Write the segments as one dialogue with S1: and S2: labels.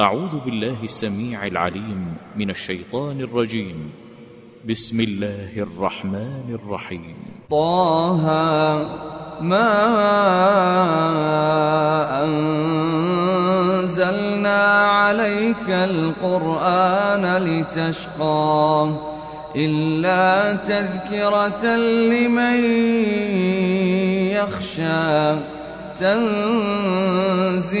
S1: أعوذ بالله السميع العليم من الشيطان الرجيم. بسم الله الرحمن الرحيم.
S2: طه ما أنزلنا عليك القرآن لتشقى إلا تذكرة لمن يخشى تنزيلا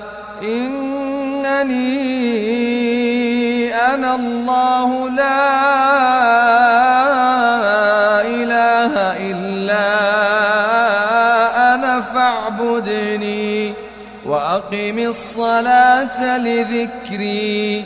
S2: إنني أنا الله لا إله إلا أنا فاعبدني وأقم الصلاة لذكري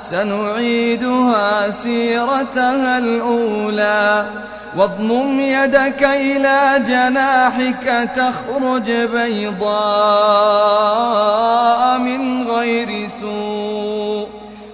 S2: سنعيدها سيرتها الأولى. واضمم يدك إلى جناحك تخرج بيضاء من غير سوء.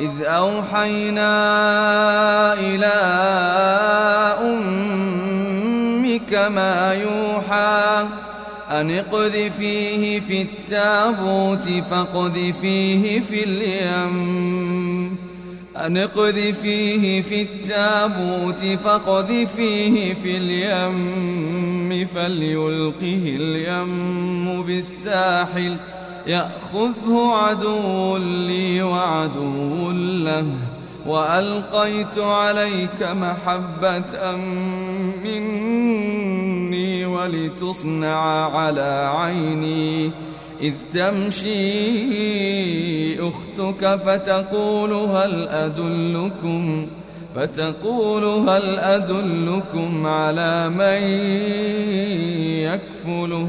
S2: إذ أوحينا إلى أمك ما يوحى أن اقذفيه في التابوت فاقذفيه في اليم. أن اقذفيه في التابوت فاقذفيه في اليم. فليلقه اليم بالساحل يأخذه عدو لي وعدو له وألقيت عليك محبة مني ولتصنع على عيني إذ تمشي أختك فتقول هل أدلكم؟ فتقول هل أدلكم على من يكفله؟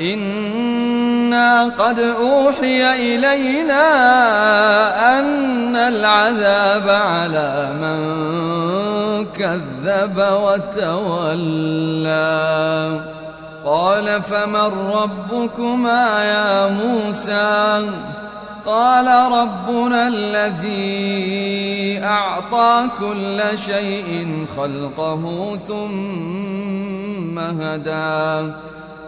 S2: إنا قد أوحي إلينا أن العذاب على من كذب وتولى قال فمن ربكما يا موسى قال ربنا الذي أعطى كل شيء خلقه ثم هدى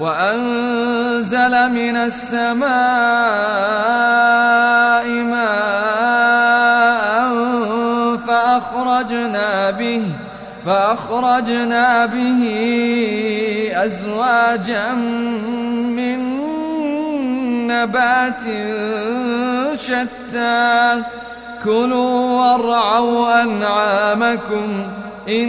S2: وأنزل من السماء ماء فأخرجنا به فأخرجنا به أزواجا من نبات شتى. كلوا وارعوا أنعامكم إن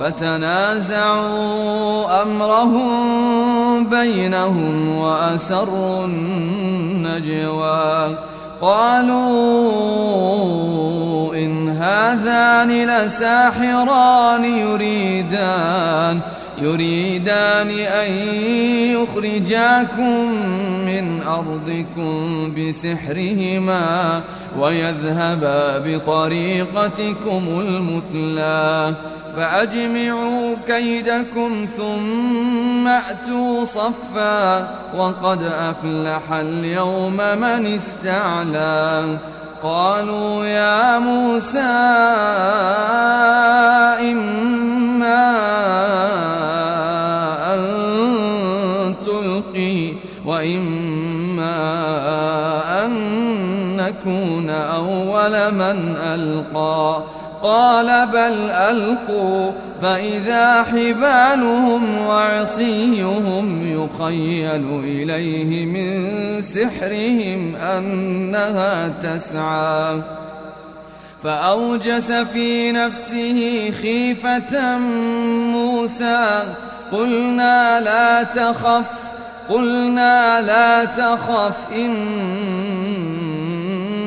S2: فتنازعوا أمرهم بينهم وأسروا النجوى. قالوا إن هذان لساحران يريدان يريدان أن يخرجاكم من أرضكم بسحرهما ويذهبا بطريقتكم المثلى فأجمعوا كيدكم ثم أتوا صفا وقد أفلح اليوم من استعلى قالوا يا موسى إما من ألقى. قال بل ألقوا فإذا حبالهم وعصيهم يخيل إليه من سحرهم أنها تسعى. فأوجس في نفسه خيفة موسى قلنا لا تخف قلنا لا تخف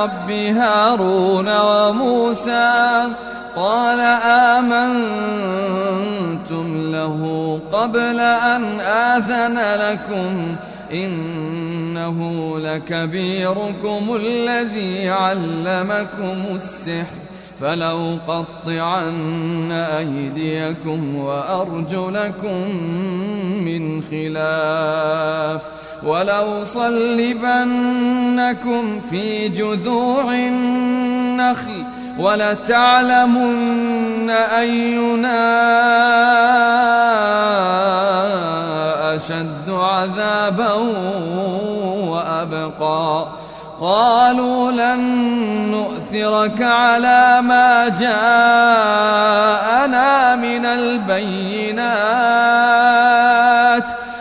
S2: برب هارون وموسى قال آمنتم له قبل أن آذن لكم إنه لكبيركم الذي علمكم السحر فلو قطعن أيديكم وأرجلكم من خلاف ولو صلبنكم في جذوع النخل ولتعلمن أينا أشد عذابا وأبقى. قالوا لن نؤثرك على ما جاءنا من البينات.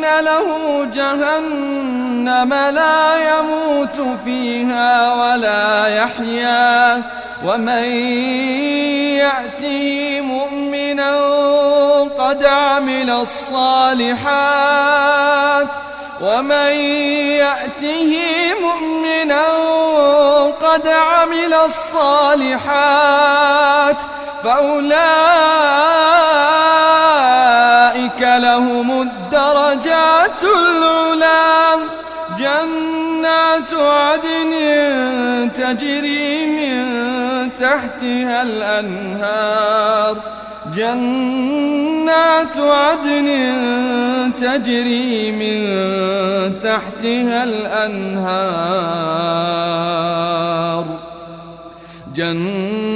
S2: له جهنم لا يموت فيها ولا يحيا ومن يأته مؤمنا قد عمل الصالحات ومن يأته مؤمنا قد عمل الصالحات فأولئك لهم الدرجات العلا. جنات عدن تجري من تحتها الأنهار. جنات عدن تجري من تحتها الأنهار. جنات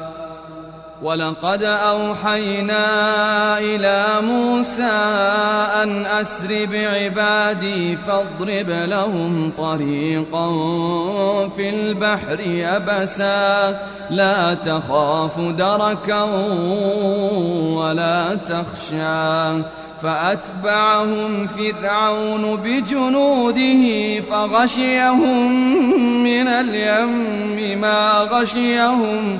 S2: ولقد أوحينا إلى موسى أن أسر بعبادي فاضرب لهم طريقا في البحر يبسا لا تخاف دركا ولا تخشى. فأتبعهم فرعون بجنوده فغشيهم من اليم ما غشيهم.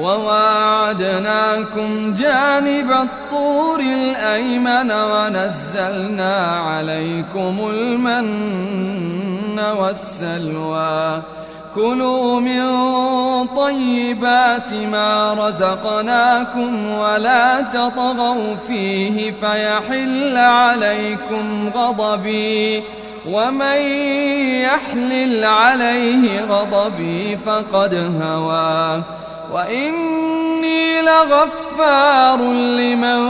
S2: وواعدناكم جانب الطور الأيمن ونزلنا عليكم المن والسلوى. كلوا من طيبات ما رزقناكم ولا تطغوا فيه فيحل عليكم غضبي. ومن يحلل عليه غضبي فقد هوى. وإني لغفار لمن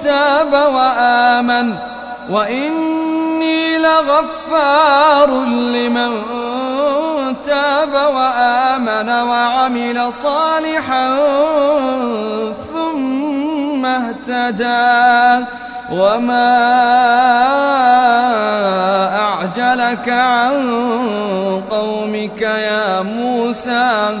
S2: تاب وآمن. وإني لغفار لمن تاب وآمن وعمل صالحا ثم اهتدى. وما أعجلك عن قومك يا موسى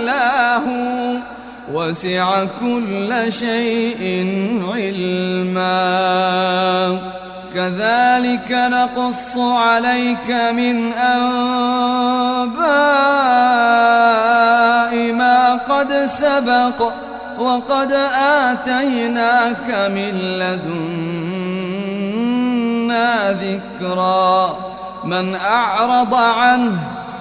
S2: وسع كل شيء علما. كذلك نقص عليك من أنباء ما قد سبق وقد آتيناك من لدنا ذكرا. من أعرض عنه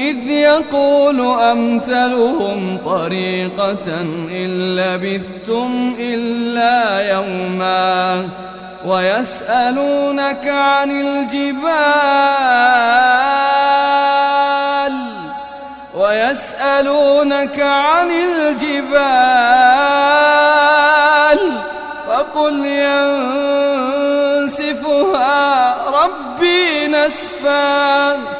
S2: إذ يقول أمثلهم طريقة إن لبثتم إلا يوما ويسألونك عن الجبال ويسألونك عن الجبال فقل ينسفها ربي نسفا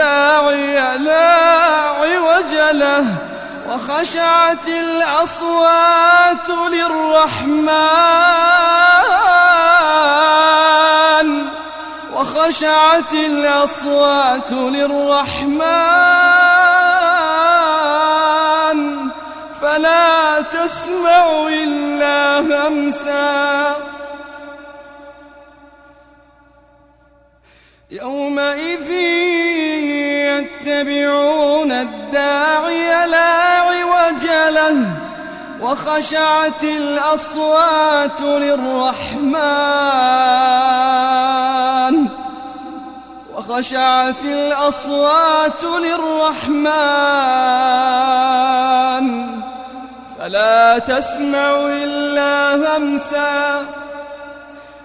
S2: لا عوج له وخشعت الأصوات للرحمن. وخشعت الأصوات للرحمن. فلا تسمع إلا همسا. يومئذ يتبعون الداعي لا عوج له وخشعت الأصوات للرحمن. وخشعت الأصوات للرحمن. فلا تسمع إلا همسا.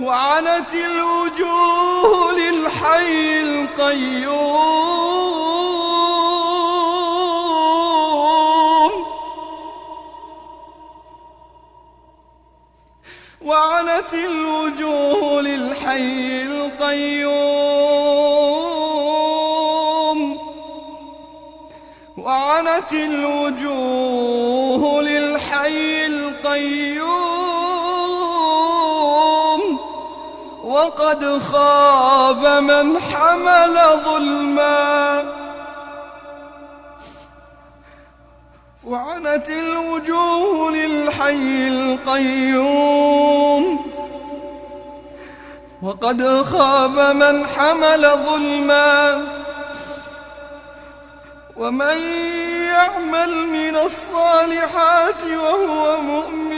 S2: وعنت الوجوه للحي القيوم. وعنت الوجوه للحي القيوم. وعنت الوجوه للحي القيوم. وقد خاب من حمل ظلما وعنت الوجوه للحي القيوم. وقد خاب من حمل ظلما ومن يعمل من الصالحات وهو مؤمن.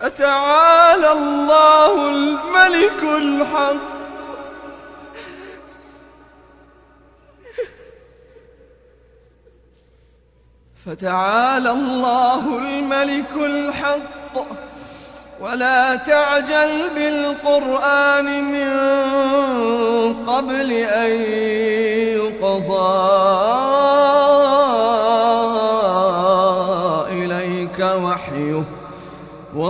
S2: فتعالى الله الملك الحق. فتعالى الله الملك الحق. ولا تعجل بالقرآن من قبل أن يقضى.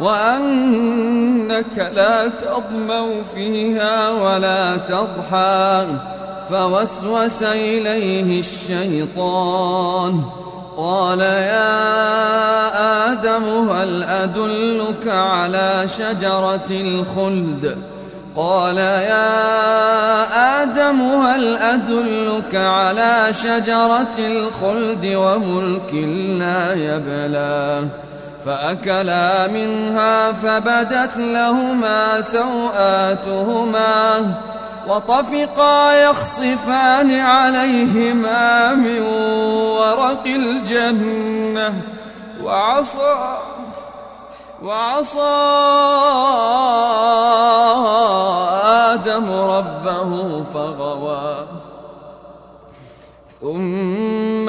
S2: وأنك لا تضمو فيها ولا تضحى فوسوس إليه الشيطان. قال يا آدم هل أدلك على شجرة الخلد؟ قال يا آدم هل أدلك على شجرة الخلد وملك لا يبلى؟ فأكلا منها فبدت لهما سوآتهما وطفقا يخصفان عليهما من ورق الجنة وعصى وعصى آدم ربه فغوى ثم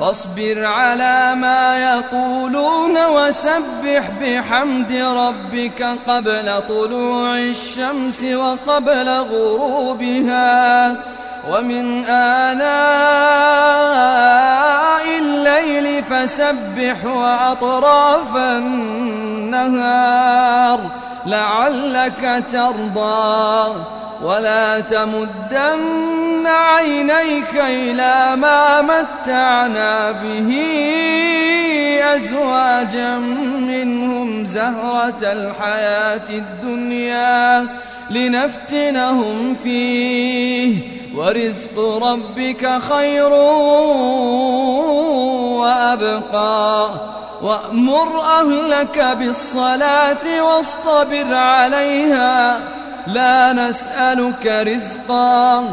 S2: فاصبر على ما يقولون وسبح بحمد ربك قبل طلوع الشمس وقبل غروبها. ومن آلاء الليل فسبح وأطراف النهار. لعلك ترضى ولا تمدن عينيك إلى ما متعنا به أزواجا منهم زهرة الحياة الدنيا لنفتنهم فيه. ورزق ربك خير وأبقى. وأمر أهلك بالصلاة واصطبر عليها. لا نسألك رزقا.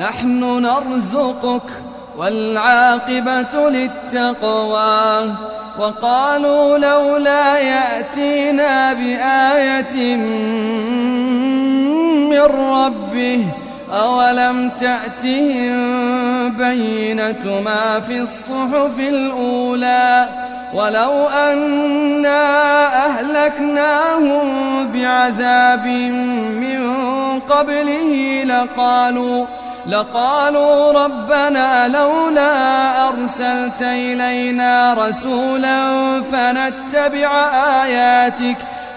S2: نحن نرزقك والعاقبة للتقوى. وقالوا لولا يأتينا بآية من ربه أولم تأتهم بينة ما في الصحف الأولى ولو أنا أهلكناهم بعذاب من قبله لقالوا لقالوا ربنا لولا أرسلت إلينا رسولا فنتبع آياتك